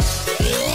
da